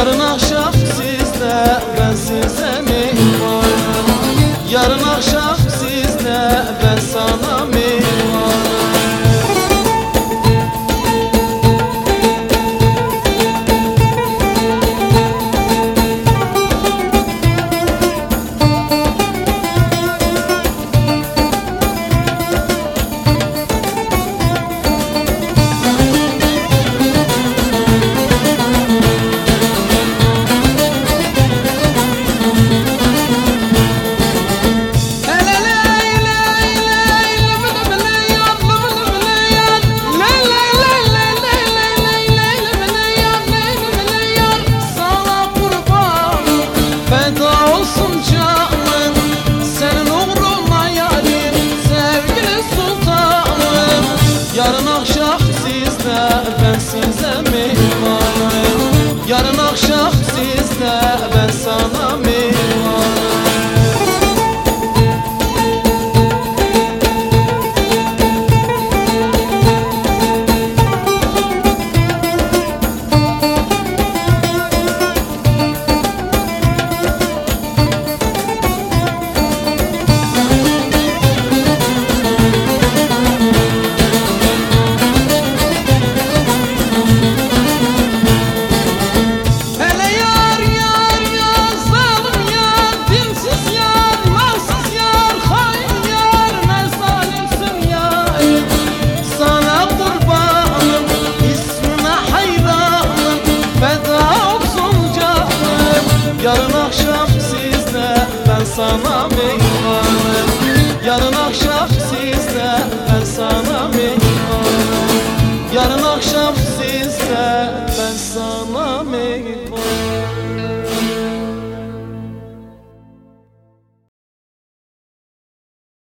Yarın akşam sizde ben size mi koydum Yarın akşam sizde ben sana mı Senin uğruna yarim sevgili sultamım Yarın akşam sizde ben sizde memanım Yarın akşam sizde ben sana mi Yarın akşam sizde ben sana meyvanım Yarın akşam sizde ben sana meyvanım Yarın akşam sizde ben sana